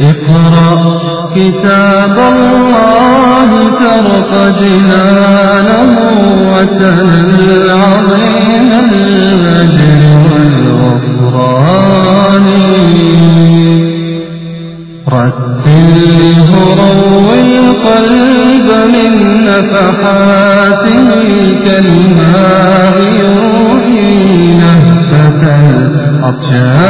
اقرأ كتاب الله ترق جنانه وتنل عظيم الأجر والغفران. رتله روي القلب من نفحاته كالماء يروي نهفة الأطيار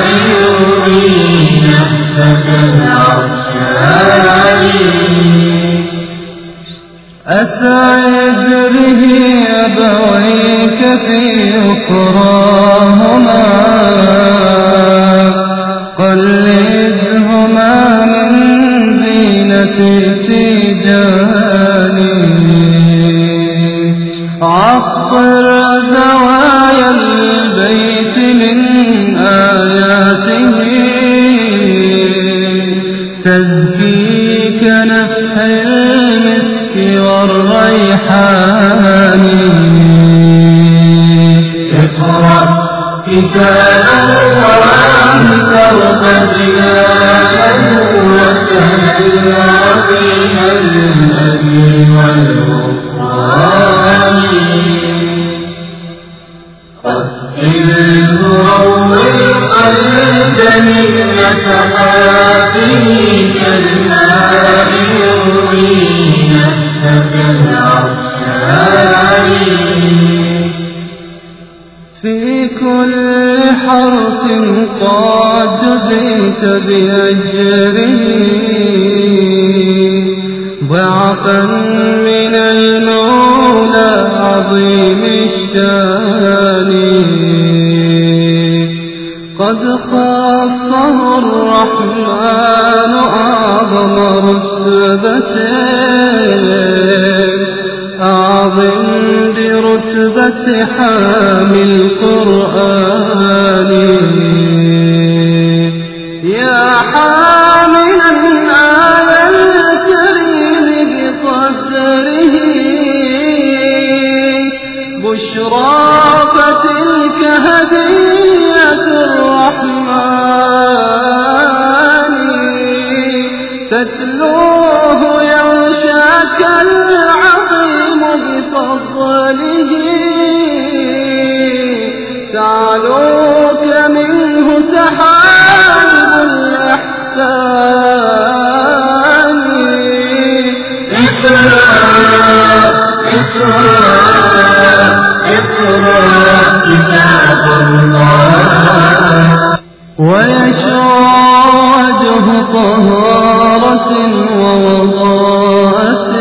أسعد به أبويك في أخراهما قلدهما من زينة تجاني عطر زوايا البيت من آياته. تزكيك والريحان اقرأ كتاب الله فوق جلاله وسهل عظيم النبي والغفران قتله روي القلب من نفحاته حرف قد جزيت بأجره ضعفا من المولى عظيم الشان. قد خصه الرحمن أعظم رتبة أعظم برتبة حامل القرآن. وجه طهارة ووضاءة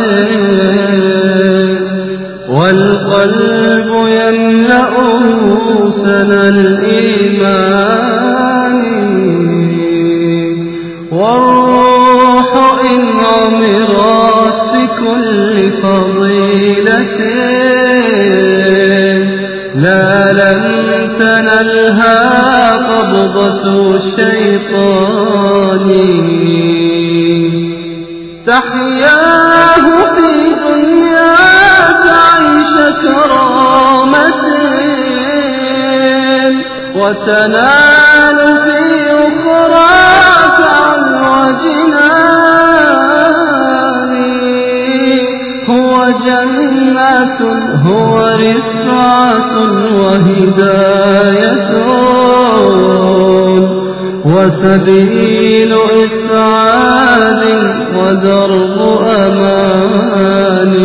والقلب يملأه سنى الإيمان. والروح إن عمرت بكل فضيلة لا لم تنلها قبضة الشيطان. تحياه في دنيا تعيش كرامة. وتنال في أخرى تعلو جنة هو رفعة وهداية. وسبيل إسعاد ودرب أمان.